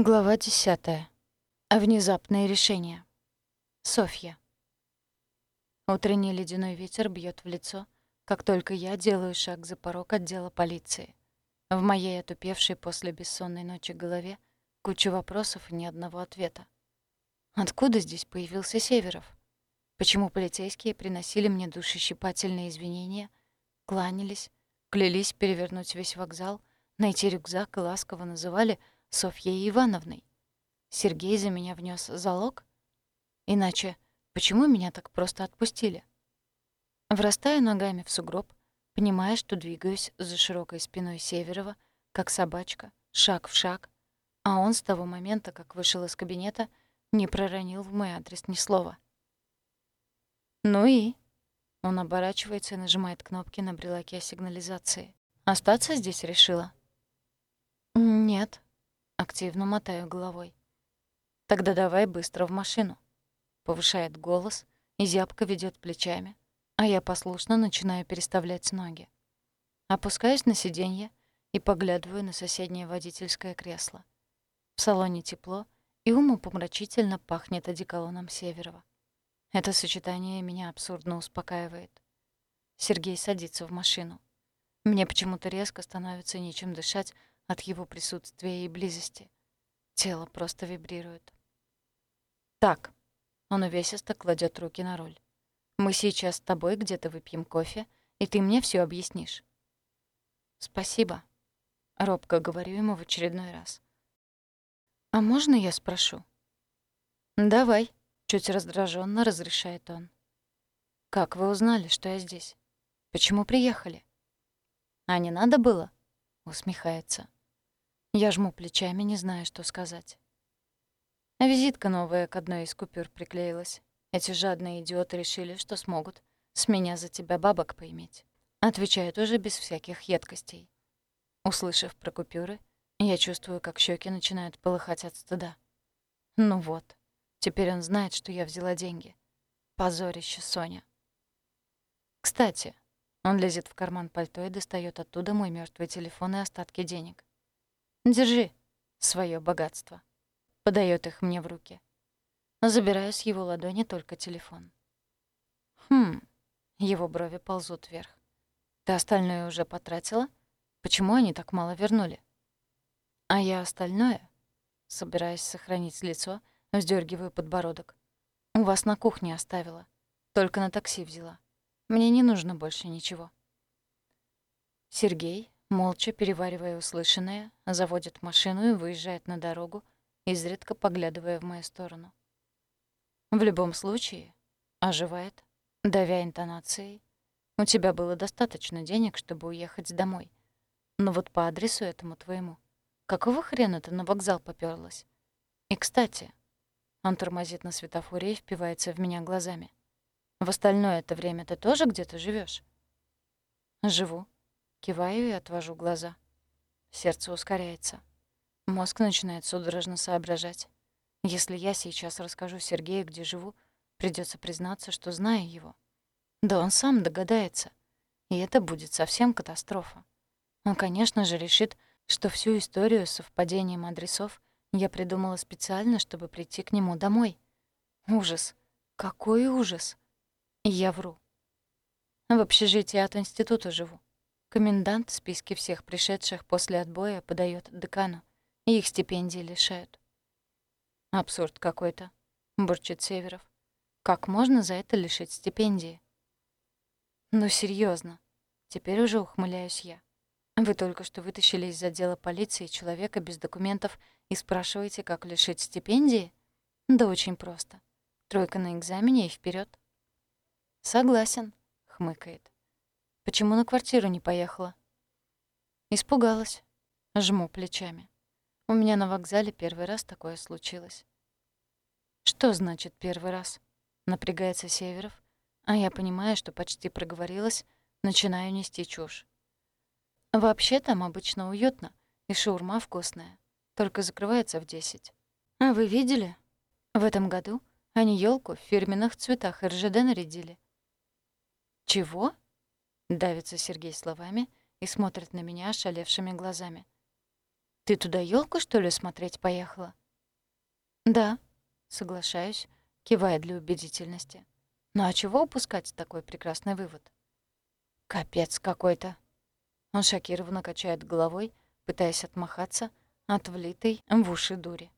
Глава десятая. Внезапное решение. Софья. Утренний ледяной ветер бьет в лицо, как только я делаю шаг за порог отдела полиции. В моей отупевшей после бессонной ночи голове куча вопросов и ни одного ответа. Откуда здесь появился Северов? Почему полицейские приносили мне душещипательные извинения, кланялись, клялись перевернуть весь вокзал, найти рюкзак и ласково называли — Софьей Ивановной. Сергей за меня внес залог? Иначе почему меня так просто отпустили? Врастаю ногами в сугроб, понимая, что двигаюсь за широкой спиной Северова, как собачка, шаг в шаг, а он с того момента, как вышел из кабинета, не проронил в мой адрес ни слова. «Ну и?» Он оборачивается и нажимает кнопки на брелоке сигнализации. «Остаться здесь решила?» «Нет», Активно мотаю головой. «Тогда давай быстро в машину». Повышает голос, и зябко ведет плечами, а я послушно начинаю переставлять ноги. Опускаюсь на сиденье и поглядываю на соседнее водительское кресло. В салоне тепло, и умопомрачительно пахнет одеколоном Северова. Это сочетание меня абсурдно успокаивает. Сергей садится в машину. Мне почему-то резко становится нечем дышать от его присутствия и близости. Тело просто вибрирует. «Так», — он увесисто кладет руки на руль. «Мы сейчас с тобой где-то выпьем кофе, и ты мне все объяснишь». «Спасибо», — робко говорю ему в очередной раз. «А можно я спрошу?» «Давай», — чуть раздраженно разрешает он. «Как вы узнали, что я здесь? Почему приехали?» «А не надо было?» — усмехается. Я жму плечами, не зная, что сказать. Визитка новая к одной из купюр приклеилась. Эти жадные идиоты решили, что смогут с меня за тебя бабок поиметь. Отвечает уже без всяких едкостей. Услышав про купюры, я чувствую, как щеки начинают полыхать от стыда. Ну вот, теперь он знает, что я взяла деньги. Позорище Соня. Кстати, он лезет в карман пальто и достает оттуда мой мертвый телефон и остатки денег. Держи свое богатство. Подает их мне в руки. Забираю с его ладони только телефон. Хм, его брови ползут вверх. Ты остальное уже потратила? Почему они так мало вернули? А я остальное, собираясь сохранить лицо, вздергиваю подбородок. У вас на кухне оставила. Только на такси взяла. Мне не нужно больше ничего. Сергей, молча переваривая услышанное, заводит машину и выезжает на дорогу, изредка поглядывая в мою сторону. В любом случае, оживает, давя интонацией, у тебя было достаточно денег, чтобы уехать домой. Но вот по адресу этому твоему, какого хрена ты на вокзал попёрлась? И, кстати, он тормозит на светофоре и впивается в меня глазами. В остальное это время ты тоже где-то живешь? Живу, Киваю и отвожу глаза. Сердце ускоряется. Мозг начинает судорожно соображать. Если я сейчас расскажу Сергею, где живу, придется признаться, что знаю его. Да он сам догадается. И это будет совсем катастрофа. Он, конечно же, решит, что всю историю с совпадением адресов я придумала специально, чтобы прийти к нему домой. Ужас. Какой ужас. Я вру. В общежитии от института живу. Комендант в списке всех пришедших после отбоя подает декану, и их стипендии лишают. «Абсурд какой-то», — бурчит Северов. «Как можно за это лишить стипендии?» «Ну, серьезно, теперь уже ухмыляюсь я. Вы только что вытащили из отдела полиции человека без документов и спрашиваете, как лишить стипендии? Да очень просто. Тройка на экзамене и вперед. «Согласен», — хмыкает. Почему на квартиру не поехала? Испугалась. Жму плечами. У меня на вокзале первый раз такое случилось. Что значит первый раз? Напрягается Северов, а я понимаю, что почти проговорилась, начинаю нести чушь. Вообще там обычно уютно, и шаурма вкусная, только закрывается в десять. А вы видели? В этом году они елку в фирменных цветах РЖД нарядили. Чего? Давится Сергей словами и смотрит на меня ошалевшими глазами. Ты туда елку что ли, смотреть поехала?» «Да», — соглашаюсь, кивая для убедительности. «Ну а чего упускать такой прекрасный вывод?» «Капец какой-то!» Он шокированно качает головой, пытаясь отмахаться от влитой в уши дури.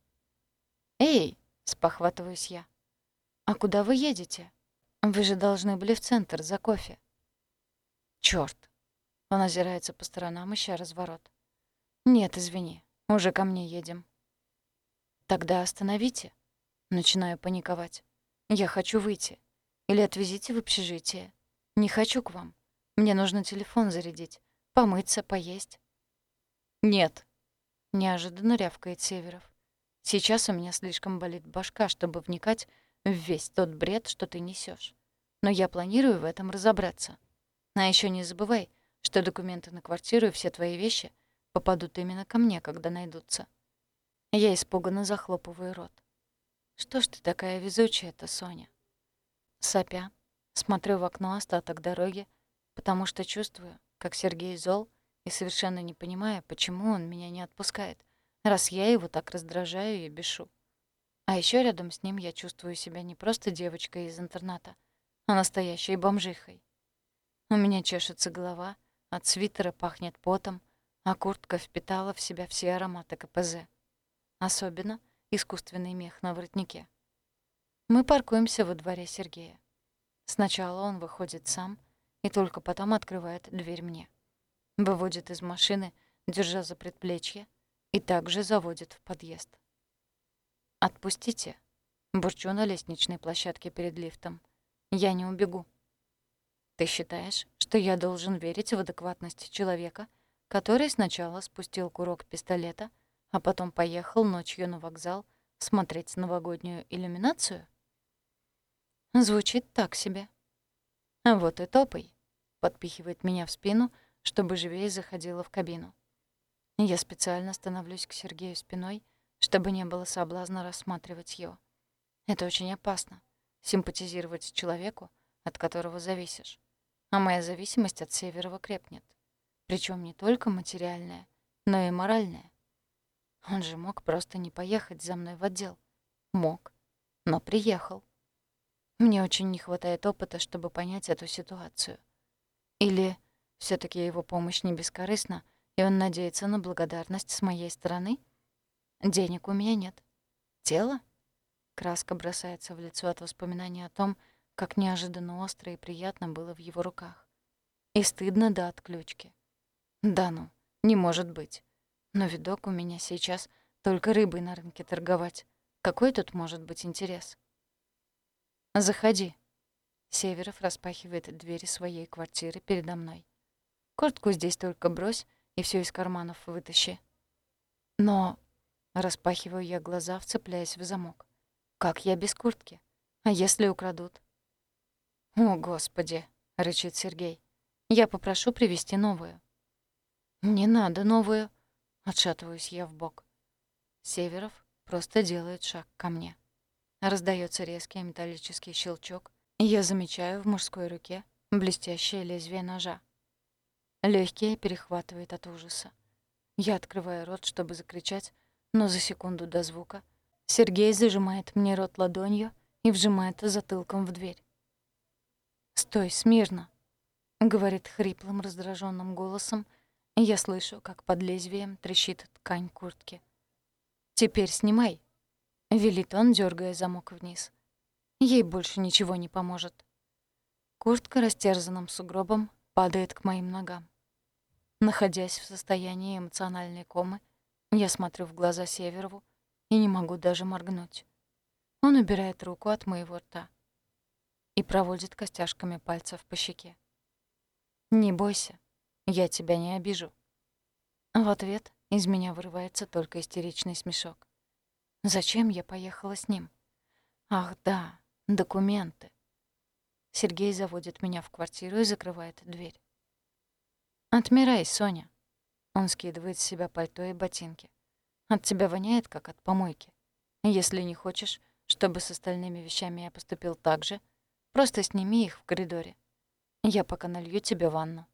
«Эй!» — спохватываюсь я. «А куда вы едете? Вы же должны были в центр за кофе». «Чёрт!» Он озирается по сторонам, ища разворот. «Нет, извини, уже ко мне едем». «Тогда остановите». Начинаю паниковать. «Я хочу выйти. Или отвезите в общежитие. Не хочу к вам. Мне нужно телефон зарядить, помыться, поесть». «Нет», — неожиданно рявкает Северов. «Сейчас у меня слишком болит башка, чтобы вникать в весь тот бред, что ты несешь. Но я планирую в этом разобраться. А еще не забывай, что документы на квартиру и все твои вещи попадут именно ко мне, когда найдутся». Я испуганно захлопываю рот. «Что ж ты такая везучая-то, Соня?» Сопя, смотрю в окно остаток дороги, потому что чувствую, как Сергей зол, и совершенно не понимая, почему он меня не отпускает, раз я его так раздражаю и бешу. А еще рядом с ним я чувствую себя не просто девочкой из интерната, а настоящей бомжихой. У меня чешется голова, от свитера пахнет потом, а куртка впитала в себя все ароматы КПЗ. Особенно искусственный мех на воротнике. Мы паркуемся во дворе Сергея. Сначала он выходит сам и только потом открывает дверь мне. Выводит из машины, держа за предплечье, и также заводит в подъезд. «Отпустите», — бурчу на лестничной площадке перед лифтом. «Я не убегу». «Ты считаешь, что я должен верить в адекватность человека, который сначала спустил курок пистолета, а потом поехал ночью на вокзал смотреть новогоднюю иллюминацию? Звучит так себе. А вот и топай, подпихивает меня в спину, чтобы живее заходила в кабину. Я специально становлюсь к Сергею спиной, чтобы не было соблазна рассматривать его. Это очень опасно — симпатизировать человеку, от которого зависишь. А моя зависимость от Северова крепнет. Причем не только материальная, но и моральная. Он же мог просто не поехать за мной в отдел. Мог, но приехал. Мне очень не хватает опыта, чтобы понять эту ситуацию. Или все таки его помощь не бескорыстна, и он надеется на благодарность с моей стороны? Денег у меня нет. Тело? Краска бросается в лицо от воспоминания о том, как неожиданно остро и приятно было в его руках. И стыдно до отключки. Да ну, не может быть. Но видок у меня сейчас только рыбой на рынке торговать. Какой тут может быть интерес? «Заходи». Северов распахивает двери своей квартиры передо мной. «Куртку здесь только брось и все из карманов вытащи». «Но...» — распахиваю я глаза, вцепляясь в замок. «Как я без куртки? А если украдут?» «О, Господи!» — рычит Сергей. «Я попрошу привезти новую». «Не надо новую», Отшатываюсь я в бок. Северов просто делает шаг ко мне. Раздается резкий металлический щелчок, и я замечаю в мужской руке блестящее лезвие ножа. Легкие перехватывает от ужаса. Я открываю рот, чтобы закричать, но за секунду до звука Сергей зажимает мне рот ладонью и вжимает затылком в дверь. «Стой смирно», — говорит хриплым раздраженным голосом, — я слышу, как под лезвием трещит ткань куртки. «Теперь снимай», — велит он, дергая замок вниз. Ей больше ничего не поможет. Куртка растерзанным сугробом падает к моим ногам. Находясь в состоянии эмоциональной комы, я смотрю в глаза Северову и не могу даже моргнуть. Он убирает руку от моего рта и проводит костяшками пальцев по щеке. «Не бойся», я тебя не обижу». В ответ из меня вырывается только истеричный смешок. Зачем я поехала с ним? Ах, да, документы. Сергей заводит меня в квартиру и закрывает дверь. «Отмирай, Соня». Он скидывает с себя пальто и ботинки. «От тебя воняет, как от помойки. Если не хочешь, чтобы с остальными вещами я поступил так же, просто сними их в коридоре. Я пока налью тебе ванну».